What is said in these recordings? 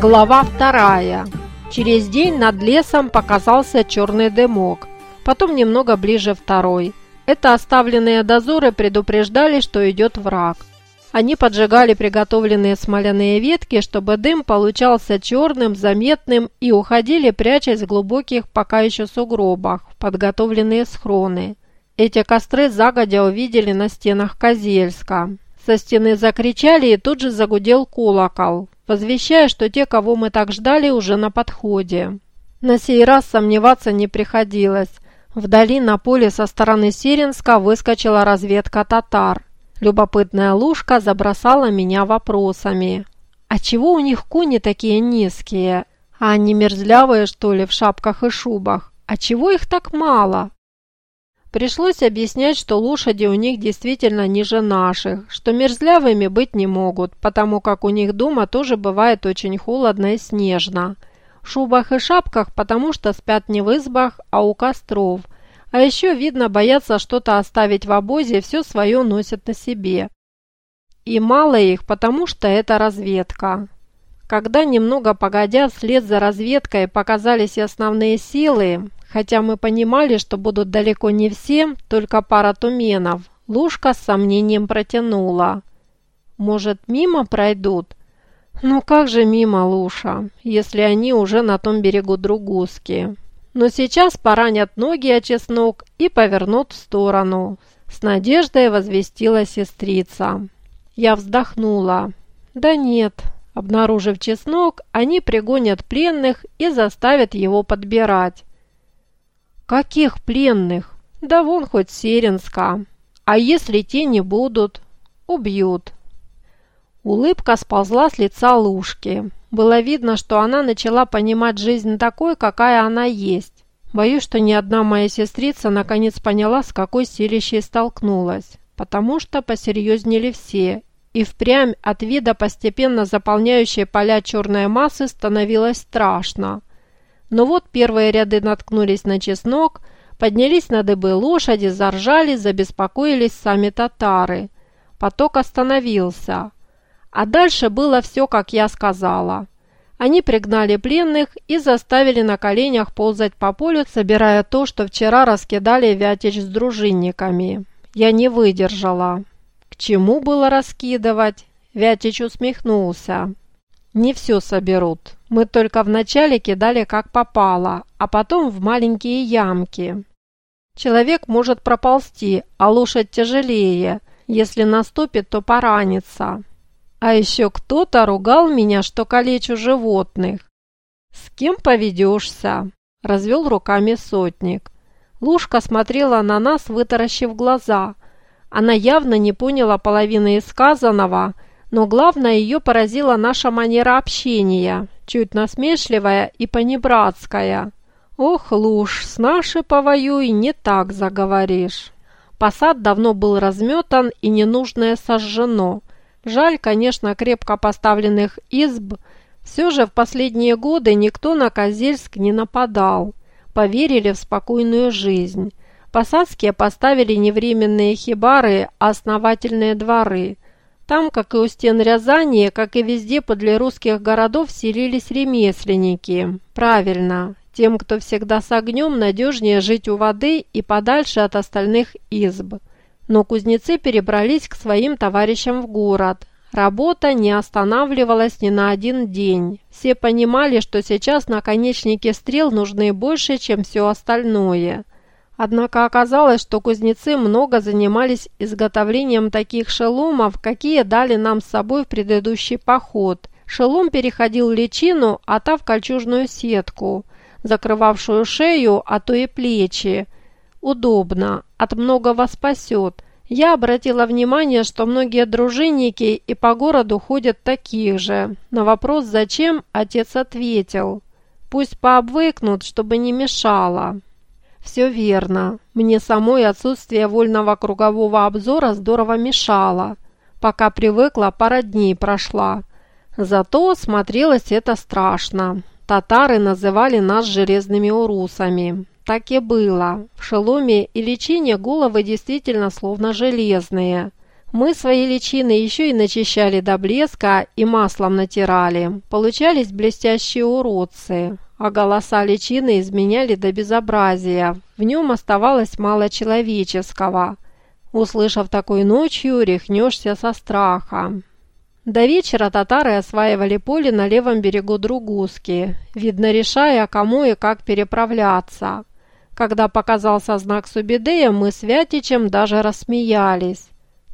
Глава вторая. Через день над лесом показался черный дымок, потом немного ближе второй. Это оставленные дозоры предупреждали, что идет враг. Они поджигали приготовленные смоляные ветки, чтобы дым получался черным, заметным и уходили, прячась в глубоких пока еще сугробах, подготовленные схроны. Эти костры загодя увидели на стенах Козельска. Со стены закричали и тут же загудел колокол возвещая, что те, кого мы так ждали, уже на подходе. На сей раз сомневаться не приходилось. Вдали на поле со стороны Сиренска выскочила разведка татар. Любопытная лужка забросала меня вопросами. «А чего у них кони такие низкие? А они мерзлявые, что ли, в шапках и шубах? А чего их так мало?» Пришлось объяснять, что лошади у них действительно ниже наших, что мерзлявыми быть не могут, потому как у них дома тоже бывает очень холодно и снежно. В шубах и шапках, потому что спят не в избах, а у костров. А еще, видно, боятся что-то оставить в обозе, все свое носят на себе. И мало их, потому что это разведка. Когда немного погодя вслед за разведкой показались основные силы, Хотя мы понимали, что будут далеко не все, только пара туменов. Лужка с сомнением протянула. «Может, мимо пройдут?» «Ну как же мимо, Луша, если они уже на том берегу Другуски?» «Но сейчас поранят ноги о чеснок и повернут в сторону», — с надеждой возвестила сестрица. Я вздохнула. «Да нет». Обнаружив чеснок, они пригонят пленных и заставят его подбирать. «Каких пленных? Да вон хоть Серенска. А если те не будут? Убьют». Улыбка сползла с лица Лушки. Было видно, что она начала понимать жизнь такой, какая она есть. Боюсь, что ни одна моя сестрица наконец поняла, с какой силищей столкнулась, потому что посерьезнели все, и впрямь от вида постепенно заполняющей поля черной массы становилось страшно. Но вот первые ряды наткнулись на чеснок, поднялись на дыбы лошади, заржали, забеспокоились сами татары. Поток остановился. А дальше было все, как я сказала. Они пригнали пленных и заставили на коленях ползать по полю, собирая то, что вчера раскидали Вятич с дружинниками. Я не выдержала. К чему было раскидывать? Вятич усмехнулся. Не все соберут. Мы только вначале кидали как попало, а потом в маленькие ямки. Человек может проползти, а лошадь тяжелее. Если наступит, то поранится. А еще кто-то ругал меня, что калечу животных. «С кем поведешься?» – развел руками сотник. Лушка смотрела на нас, вытаращив глаза. Она явно не поняла половины сказанного – но главное ее поразила наша манера общения, чуть насмешливая и понебратская. «Ох, Луж, с нашей повоюй не так заговоришь». Посад давно был разметан и ненужное сожжено. Жаль, конечно, крепко поставленных изб. Все же в последние годы никто на Козельск не нападал. Поверили в спокойную жизнь. Посадские поставили не временные хибары, а основательные дворы – там, как и у стен Рязани, как и везде подле русских городов, селились ремесленники. Правильно, тем, кто всегда с огнем, надежнее жить у воды и подальше от остальных изб. Но кузнецы перебрались к своим товарищам в город. Работа не останавливалась ни на один день. Все понимали, что сейчас наконечники стрел нужны больше, чем все остальное – Однако оказалось, что кузнецы много занимались изготовлением таких шеломов, какие дали нам с собой в предыдущий поход. Шелом переходил личину, а та в кольчужную сетку, закрывавшую шею, а то и плечи. Удобно, от многого спасет. Я обратила внимание, что многие дружинники и по городу ходят таких же. На вопрос «зачем?» отец ответил. «Пусть пообвыкнут, чтобы не мешало». Все верно. Мне самой отсутствие вольного кругового обзора здорово мешало. Пока привыкла, пара дней прошла. Зато смотрелось это страшно. Татары называли нас железными урусами. Так и было. В шеломе и личине головы действительно словно железные. Мы свои личины еще и начищали до блеска и маслом натирали. Получались блестящие уродцы, а голоса личины изменяли до безобразия. В нем оставалось мало человеческого. Услышав такой ночью, рехнешься со страха. До вечера татары осваивали поле на левом берегу Другуски, видно решая, кому и как переправляться. Когда показался знак Субидея, мы с Вятичем даже рассмеялись.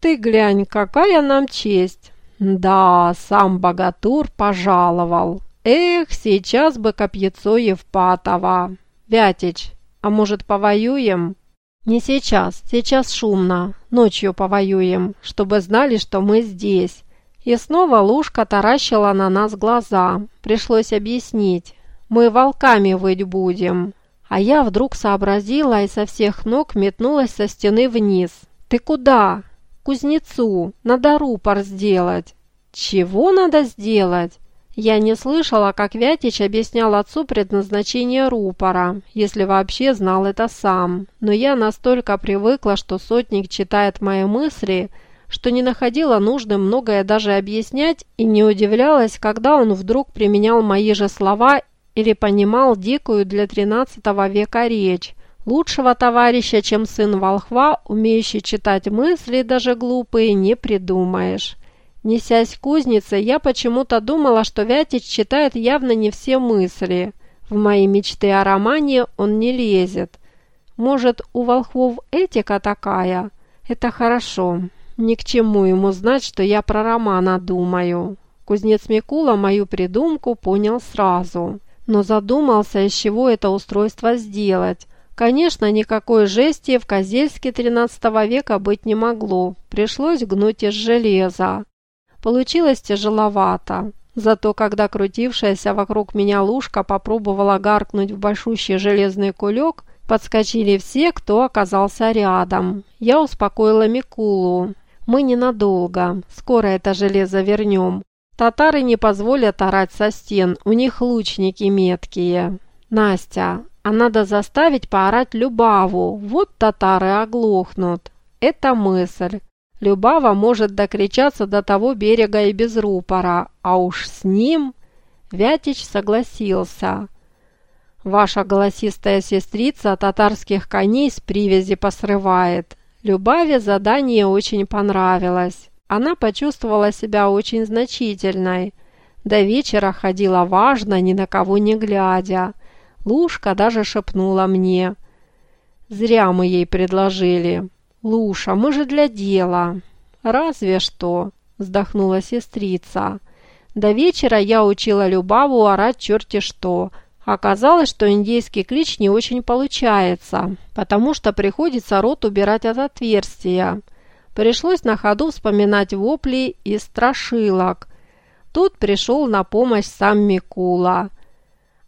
Ты глянь, какая нам честь. Да, сам богатур пожаловал. Эх, сейчас бы копьецо Евпатова. Вятич, а может повоюем? Не сейчас, сейчас шумно. Ночью повоюем, чтобы знали, что мы здесь. И снова Лушка таращила на нас глаза. Пришлось объяснить. Мы волками выть будем. А я вдруг сообразила и со всех ног метнулась со стены вниз. «Ты куда?» кузнецу, надо рупор сделать». «Чего надо сделать?» Я не слышала, как Вятич объяснял отцу предназначение рупора, если вообще знал это сам. Но я настолько привыкла, что сотник читает мои мысли, что не находила нужным многое даже объяснять и не удивлялась, когда он вдруг применял мои же слова или понимал дикую для XIII века речь. Лучшего товарища, чем сын волхва, умеющий читать мысли, даже глупые, не придумаешь. Несясь кузнице, я почему-то думала, что Вятич читает явно не все мысли. В мои мечты о романе он не лезет. Может, у волхвов этика такая? Это хорошо. Ни к чему ему знать, что я про романа думаю. Кузнец Микула мою придумку понял сразу. Но задумался, из чего это устройство сделать. Конечно, никакой жести в Козельске XIII века быть не могло, пришлось гнуть из железа. Получилось тяжеловато. Зато когда крутившаяся вокруг меня лужка попробовала гаркнуть в большущий железный кулек, подскочили все, кто оказался рядом. Я успокоила Микулу. Мы ненадолго, скоро это железо вернем. Татары не позволят орать со стен, у них лучники меткие. Настя, а надо заставить поорать Любаву, вот татары оглохнут. Это мысль. Любава может докричаться до того берега и без рупора, а уж с ним... Вятич согласился. Ваша голосистая сестрица татарских коней с привязи посрывает. Любаве задание очень понравилось. Она почувствовала себя очень значительной. До вечера ходила важно, ни на кого не глядя. Лушка даже шепнула мне. «Зря мы ей предложили. Луша, мы же для дела». «Разве что», – вздохнула сестрица. До вечера я учила Любаву орать черти что. Оказалось, что индейский клич не очень получается, потому что приходится рот убирать от отверстия. Пришлось на ходу вспоминать вопли и страшилок. Тут пришел на помощь сам Микула.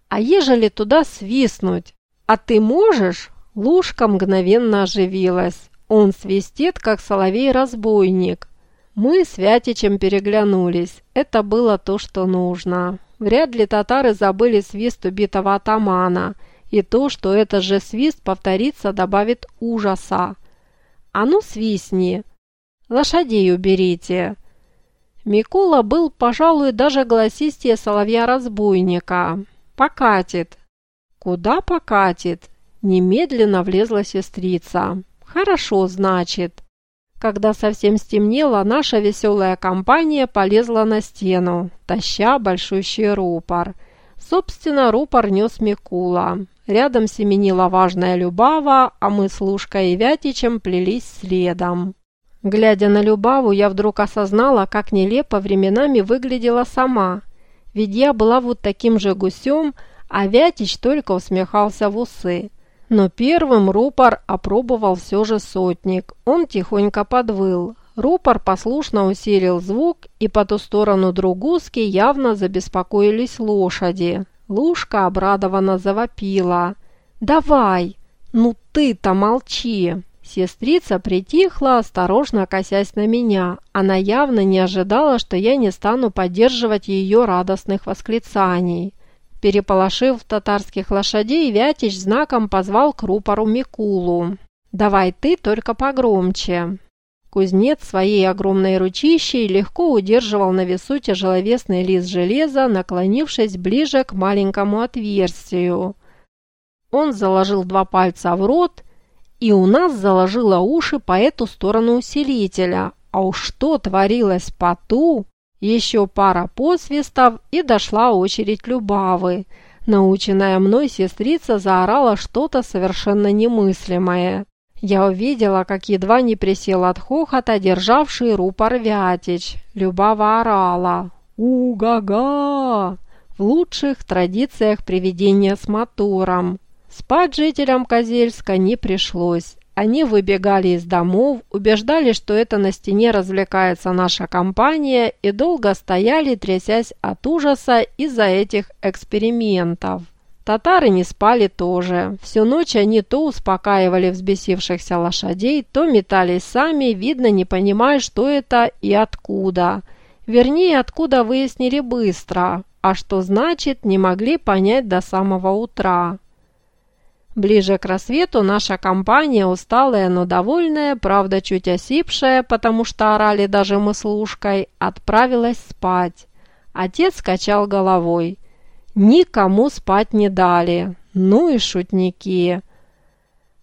А ежели туда свистнуть? А ты можешь? Лушка мгновенно оживилась. Он свистит, как соловей-разбойник. Мы с Вятичем переглянулись. Это было то, что нужно. Вряд ли татары забыли свист убитого атамана. И то, что этот же свист повторится, добавит ужаса. «А ну, свистни! Лошадей уберите!» Микула был, пожалуй, даже голосистее соловья-разбойника. «Покатит». «Куда покатит?» Немедленно влезла сестрица. «Хорошо, значит». Когда совсем стемнело, наша веселая компания полезла на стену, таща большущий рупор. Собственно, рупор нес Микула. Рядом семенила важная Любава, а мы с Лушкой и Вятичем плелись следом. Глядя на Любаву, я вдруг осознала, как нелепо временами выглядела сама – ведь я была вот таким же гусем, а Вятич только усмехался в усы. Но первым рупор опробовал все же сотник. Он тихонько подвыл. Рупор послушно усилил звук, и по ту сторону Другуски явно забеспокоились лошади. Лушка обрадованно завопила. «Давай! Ну ты-то молчи!» Сестрица притихла, осторожно косясь на меня. Она явно не ожидала, что я не стану поддерживать ее радостных восклицаний. Переполошив татарских лошадей, Вятич знаком позвал к рупору Микулу. «Давай ты, только погромче». Кузнец своей огромной ручищей легко удерживал на весу тяжеловесный лист железа, наклонившись ближе к маленькому отверстию. Он заложил два пальца в рот, и у нас заложило уши по эту сторону усилителя. А уж что творилось по ту? Еще пара посвистов, и дошла очередь Любавы. Наученная мной сестрица заорала что-то совершенно немыслимое. Я увидела, как едва не присел от хохота, державший рупор Вятич. Любава орала. «У-га-га!» В лучших традициях приведения с мотором. Спать жителям Козельска не пришлось. Они выбегали из домов, убеждали, что это на стене развлекается наша компания, и долго стояли, трясясь от ужаса из-за этих экспериментов. Татары не спали тоже. Всю ночь они то успокаивали взбесившихся лошадей, то метались сами, видно, не понимая, что это и откуда. Вернее, откуда выяснили быстро, а что значит, не могли понять до самого утра. Ближе к рассвету наша компания, усталая, но довольная, правда чуть осипшая, потому что орали даже мы с Лушкой, отправилась спать. Отец качал головой. Никому спать не дали. Ну и шутники.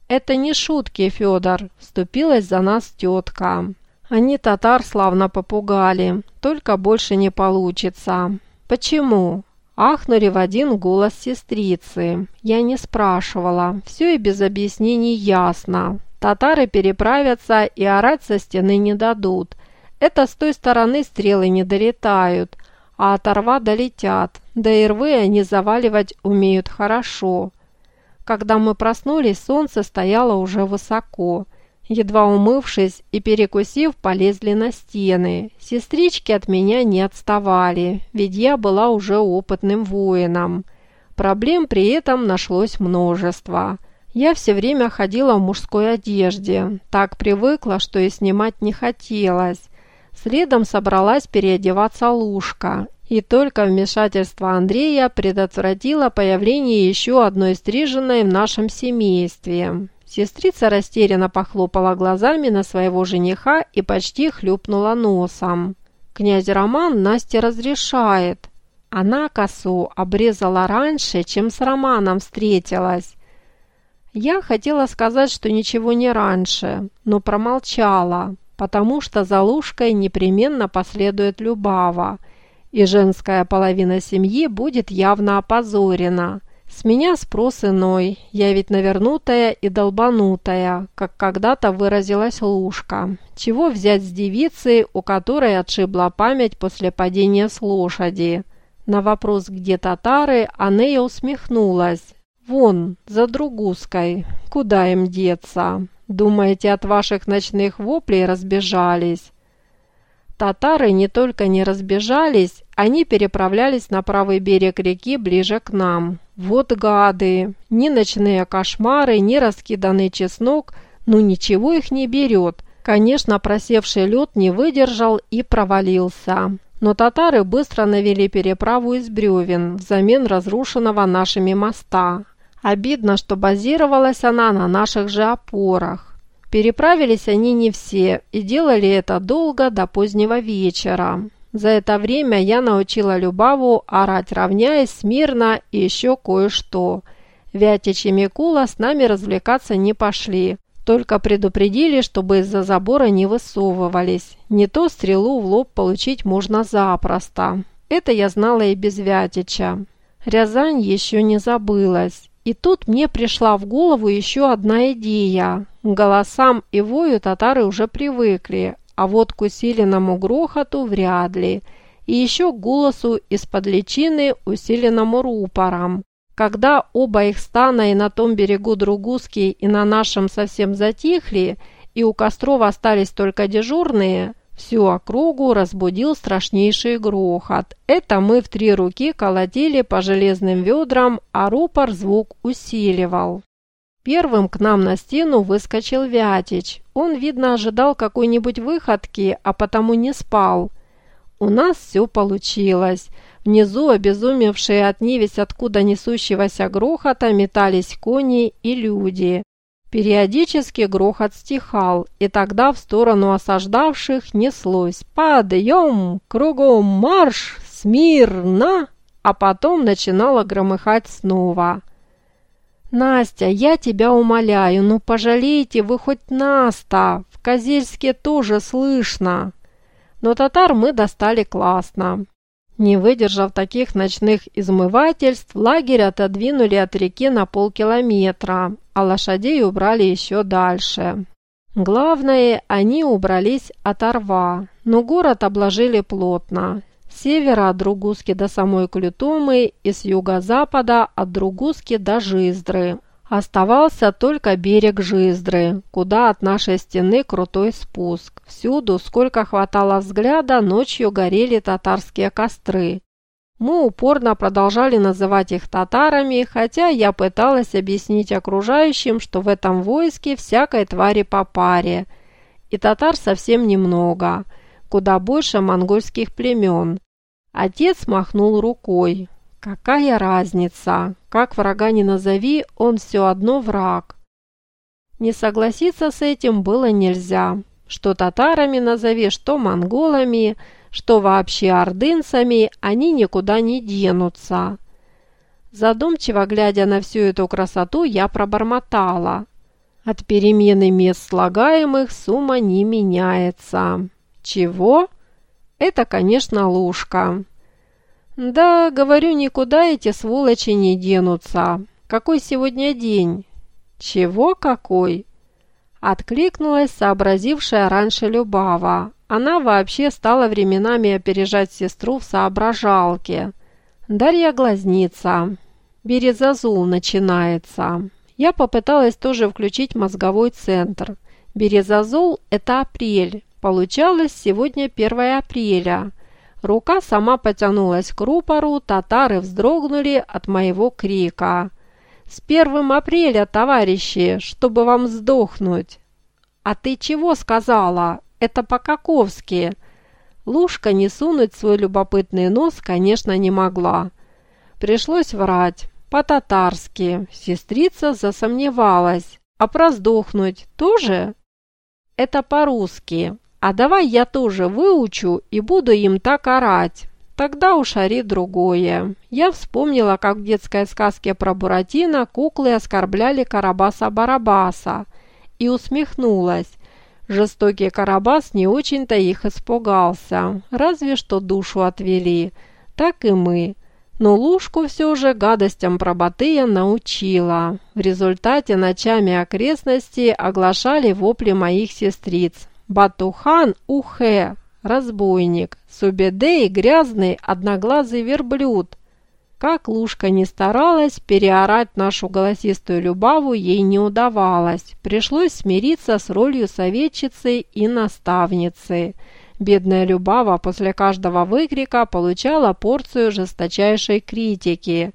Это не шутки, Федор, вступилась за нас тетка. Они татар славно попугали, только больше не получится. Почему? Ахнули в один голос сестрицы. Я не спрашивала, все и без объяснений ясно. Татары переправятся и орать со стены не дадут. Это с той стороны стрелы не долетают, а от рва долетят, да и рвы они заваливать умеют хорошо. Когда мы проснулись, солнце стояло уже высоко. Едва умывшись и перекусив, полезли на стены. Сестрички от меня не отставали, ведь я была уже опытным воином. Проблем при этом нашлось множество. Я все время ходила в мужской одежде, так привыкла, что и снимать не хотелось. Следом собралась переодеваться Лушка, и только вмешательство Андрея предотвратило появление еще одной стриженной в нашем семействе. Сестрица растерянно похлопала глазами на своего жениха и почти хлюпнула носом. Князь Роман Насте разрешает. Она косу обрезала раньше, чем с Романом встретилась. Я хотела сказать, что ничего не раньше, но промолчала, потому что за Лужкой непременно последует Любава, и женская половина семьи будет явно опозорена. С меня спрос иной, я ведь навернутая и долбанутая, как когда-то выразилась Лушка. Чего взять с девицы, у которой отшибла память после падения с лошади? На вопрос, где татары, Анея усмехнулась. «Вон, за Другуской. Куда им деться?» Думаете, от ваших ночных воплей разбежались?» Татары не только не разбежались, они переправлялись на правый берег реки ближе к нам. Вот гады! Ни ночные кошмары, ни раскиданный чеснок, ну ничего их не берет. Конечно, просевший лед не выдержал и провалился. Но татары быстро навели переправу из бревен взамен разрушенного нашими моста. Обидно, что базировалась она на наших же опорах. Переправились они не все и делали это долго до позднего вечера. За это время я научила Любаву орать равняясь смирно и еще кое-что. Вятич и Микула с нами развлекаться не пошли, только предупредили, чтобы из-за забора не высовывались. Не то стрелу в лоб получить можно запросто. Это я знала и без Вятича. Рязань еще не забылась. И тут мне пришла в голову еще одна идея. К голосам и вою татары уже привыкли, а вот к усиленному грохоту вряд ли. И еще к голосу из-под личины, усиленному рупором. Когда оба их стана и на том берегу Другуски, и на нашем совсем затихли, и у костров остались только дежурные, Всю округу разбудил страшнейший грохот. Это мы в три руки колотили по железным ведрам, а рупор звук усиливал. Первым к нам на стену выскочил Вятич. Он, видно, ожидал какой-нибудь выходки, а потому не спал. У нас все получилось. Внизу, обезумевшие от невесть откуда несущегося грохота, метались кони и люди. Периодически грохот стихал, и тогда в сторону осаждавших неслось «Подъем! Кругом марш! Смирно!» А потом начинало громыхать снова. «Настя, я тебя умоляю, ну пожалейте вы хоть нас-то! В Козельске тоже слышно!» Но татар мы достали классно. Не выдержав таких ночных измывательств, лагерь отодвинули от реки на полкилометра, а лошадей убрали еще дальше. Главное, они убрались от Орва, но город обложили плотно. С севера от Другуски до самой Клютумы и с юго-запада от Другуски до Жиздры. Оставался только берег Жиздры, куда от нашей стены крутой спуск. Всюду, сколько хватало взгляда, ночью горели татарские костры. Мы упорно продолжали называть их татарами, хотя я пыталась объяснить окружающим, что в этом войске всякой твари по паре, и татар совсем немного, куда больше монгольских племен. Отец махнул рукой. Какая разница? Как врага не назови, он все одно враг. Не согласиться с этим было нельзя. Что татарами назови, что монголами, что вообще ордынцами, они никуда не денутся. Задумчиво глядя на всю эту красоту, я пробормотала. От перемены мест слагаемых сумма не меняется. Чего? Это, конечно, ложка. «Да, говорю, никуда эти сволочи не денутся. Какой сегодня день?» «Чего какой?» Откликнулась сообразившая раньше Любава. Она вообще стала временами опережать сестру в соображалке. Дарья глазница. Березазул начинается. Я попыталась тоже включить мозговой центр. Березазул – это апрель. Получалось сегодня 1 апреля. Рука сама потянулась к рупору, татары вздрогнули от моего крика. «С первым апреля, товарищи, чтобы вам сдохнуть!» «А ты чего сказала? Это по-каковски!» Лушка не сунуть свой любопытный нос, конечно, не могла. Пришлось врать. По-татарски. Сестрица засомневалась. А про сдохнуть тоже? Это по-русски. А давай я тоже выучу и буду им так орать. Тогда уж ори другое. Я вспомнила, как в детской сказке про Буратино куклы оскорбляли Карабаса-Барабаса и усмехнулась. Жестокий Карабас не очень-то их испугался, разве что душу отвели. Так и мы. Но Лушку все же гадостям про Батыя научила. В результате ночами окрестности оглашали вопли моих сестриц. Батухан Ухе, разбойник, Субедей грязный одноглазый верблюд. Как Лушка не старалась, переорать нашу голосистую Любаву ей не удавалось. Пришлось смириться с ролью советчицы и наставницы. Бедная Любава после каждого выкрика получала порцию жесточайшей критики.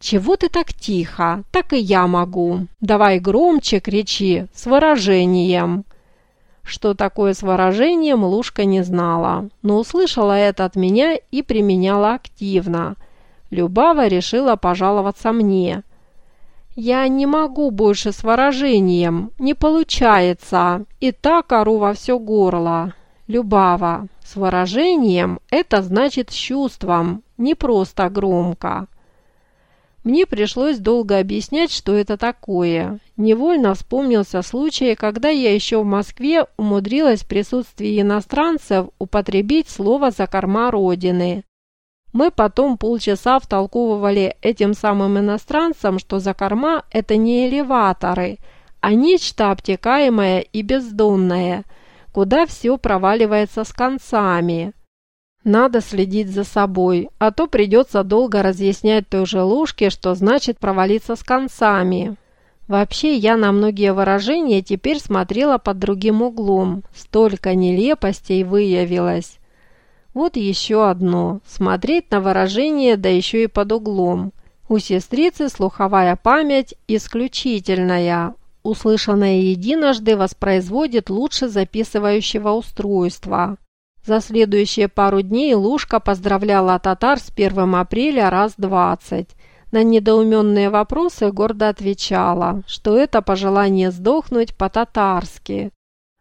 «Чего ты так тихо? Так и я могу. Давай громче кричи, с выражением». Что такое с выражением, Лушка не знала, но услышала это от меня и применяла активно. Любава решила пожаловаться мне. «Я не могу больше с выражением, не получается, и так ору во все горло». Любава, с выражением это значит с чувством, не просто громко. Мне пришлось долго объяснять, что это такое. Невольно вспомнился случай, когда я еще в Москве умудрилась в присутствии иностранцев употребить слово «за корма Родины». Мы потом полчаса втолковывали этим самым иностранцам, что за корма – это не элеваторы, а нечто обтекаемое и бездонное, куда все проваливается с концами. Надо следить за собой, а то придется долго разъяснять той же ложке, что значит провалиться с концами. Вообще, я на многие выражения теперь смотрела под другим углом. Столько нелепостей выявилось. Вот еще одно. Смотреть на выражение, да еще и под углом. У сестрицы слуховая память исключительная. Услышанное единожды воспроизводит лучше записывающего устройства. За следующие пару дней Лушка поздравляла татар с 1 апреля раз двадцать. на недоуменные вопросы гордо отвечала, что это пожелание сдохнуть по-татарски.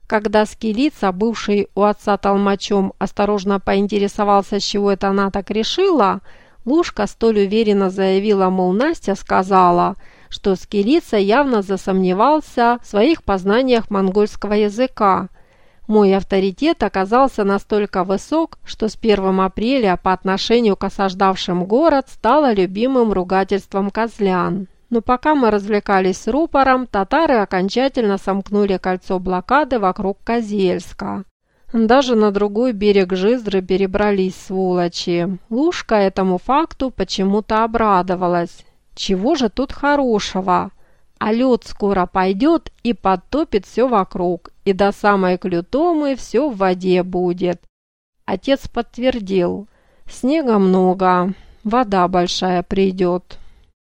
Когда Скелица, бывший у отца толмачом, осторожно поинтересовался, с чего это она так решила, Лушка столь уверенно заявила, мол, Настя сказала, что Скелица явно засомневался в своих познаниях монгольского языка, мой авторитет оказался настолько высок, что с 1 апреля по отношению к осаждавшим город стало любимым ругательством козлян. Но пока мы развлекались с рупором, татары окончательно сомкнули кольцо блокады вокруг Козельска. Даже на другой берег Жиздры перебрались сволочи. Лушка этому факту почему-то обрадовалась. Чего же тут хорошего? а лед скоро пойдет и подтопит все вокруг, и до самой Клютомы все в воде будет. Отец подтвердил, снега много, вода большая придет.